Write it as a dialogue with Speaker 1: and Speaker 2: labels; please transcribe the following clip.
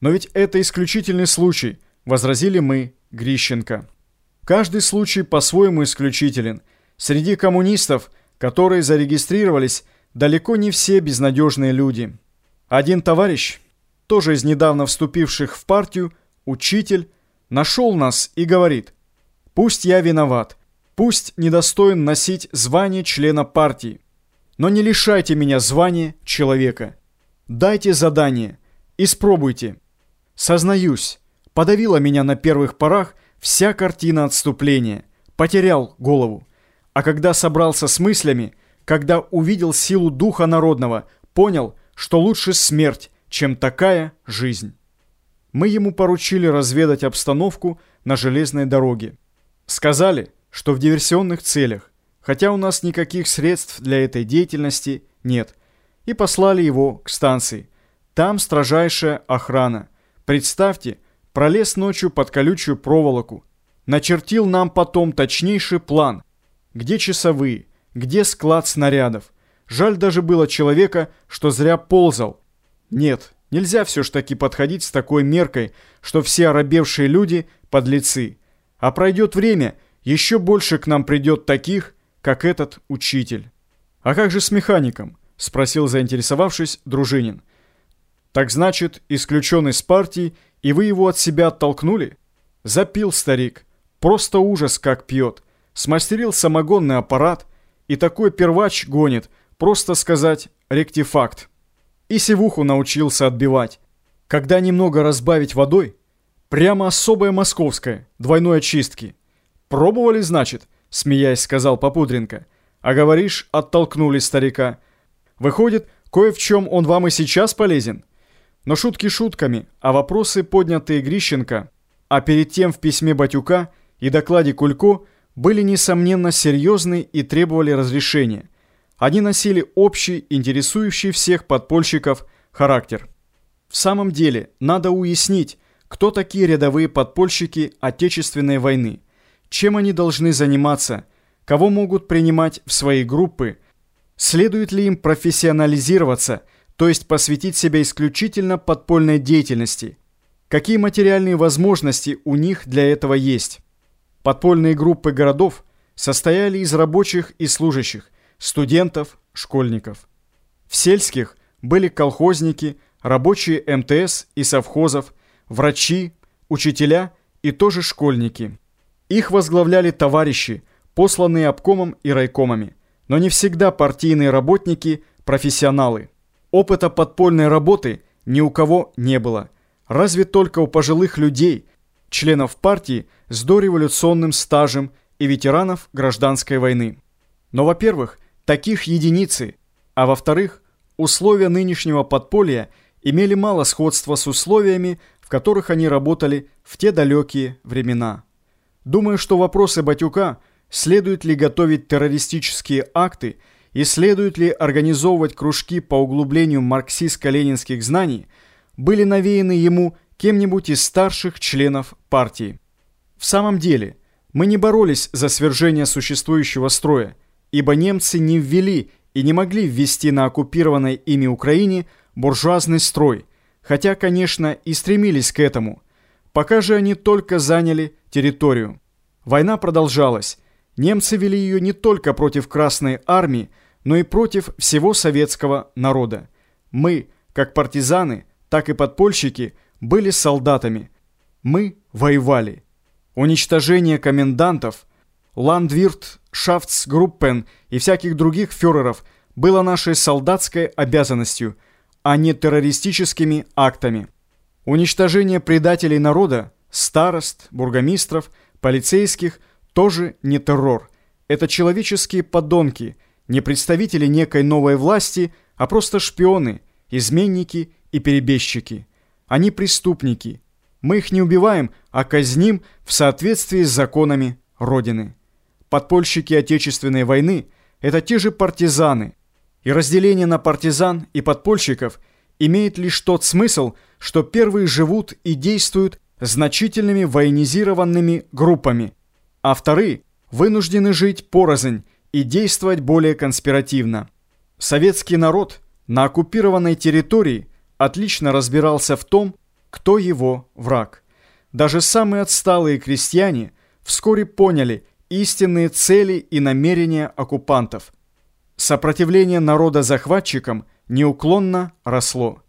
Speaker 1: Но ведь это исключительный случай, возразили мы, Грищенко. Каждый случай по-своему исключителен. Среди коммунистов, которые зарегистрировались, далеко не все безнадежные люди. Один товарищ, тоже из недавно вступивших в партию, учитель, нашел нас и говорит, «Пусть я виноват, пусть недостоин носить звание члена партии, но не лишайте меня звания человека. Дайте задание, испробуйте». Сознаюсь, подавила меня на первых порах вся картина отступления, потерял голову. А когда собрался с мыслями, когда увидел силу духа народного, понял, что лучше смерть, чем такая жизнь. Мы ему поручили разведать обстановку на железной дороге. Сказали, что в диверсионных целях, хотя у нас никаких средств для этой деятельности нет, и послали его к станции. Там строжайшая охрана. Представьте, пролез ночью под колючую проволоку, начертил нам потом точнейший план, где часовые, где склад снарядов. Жаль даже было человека, что зря ползал. Нет, нельзя все ж таки подходить с такой меркой, что все оробевшие люди – подлецы. А пройдет время, еще больше к нам придет таких, как этот учитель. «А как же с механиком?» – спросил заинтересовавшись Дружинин. «Так значит, исключен из партии, и вы его от себя оттолкнули?» Запил старик. Просто ужас, как пьет. Смастерил самогонный аппарат, и такой первач гонит, просто сказать «ректифакт». И севуху научился отбивать. Когда немного разбавить водой, прямо особая московская, двойной очистки. «Пробовали, значит?» – смеясь сказал Попудренко. «А говоришь, оттолкнули старика. Выходит, кое в чем он вам и сейчас полезен?» Но шутки шутками, а вопросы, поднятые Грищенко, а перед тем в письме Батюка и докладе Кулько, были, несомненно, серьезны и требовали разрешения. Они носили общий, интересующий всех подпольщиков, характер. В самом деле, надо уяснить, кто такие рядовые подпольщики Отечественной войны, чем они должны заниматься, кого могут принимать в свои группы, следует ли им профессионализироваться – то есть посвятить себя исключительно подпольной деятельности. Какие материальные возможности у них для этого есть? Подпольные группы городов состояли из рабочих и служащих, студентов, школьников. В сельских были колхозники, рабочие МТС и совхозов, врачи, учителя и тоже школьники. Их возглавляли товарищи, посланные обкомом и райкомами, но не всегда партийные работники – профессионалы. Опыта подпольной работы ни у кого не было. Разве только у пожилых людей, членов партии с дореволюционным стажем и ветеранов гражданской войны. Но, во-первых, таких единицы, а во-вторых, условия нынешнего подполья имели мало сходства с условиями, в которых они работали в те далекие времена. Думаю, что вопросы Батюка, следует ли готовить террористические акты – и следует ли организовывать кружки по углублению марксистско-ленинских знаний, были навеяны ему кем-нибудь из старших членов партии. В самом деле, мы не боролись за свержение существующего строя, ибо немцы не ввели и не могли ввести на оккупированной ими Украине буржуазный строй, хотя, конечно, и стремились к этому. Пока же они только заняли территорию. Война продолжалась, Немцы вели ее не только против Красной Армии, но и против всего советского народа. Мы, как партизаны, так и подпольщики, были солдатами. Мы воевали. Уничтожение комендантов, ландвирт, шафтсгруппен и всяких других фюреров было нашей солдатской обязанностью, а не террористическими актами. Уничтожение предателей народа, старост, бургомистров, полицейских – тоже не террор. Это человеческие подонки, не представители некой новой власти, а просто шпионы, изменники и перебежчики. Они преступники. Мы их не убиваем, а казним в соответствии с законами Родины. Подпольщики Отечественной войны – это те же партизаны. И разделение на партизан и подпольщиков имеет лишь тот смысл, что первые живут и действуют значительными военизированными группами – а вторые вынуждены жить порознь и действовать более конспиративно. Советский народ на оккупированной территории отлично разбирался в том, кто его враг. Даже самые отсталые крестьяне вскоре поняли истинные цели и намерения оккупантов. Сопротивление народа захватчикам неуклонно росло.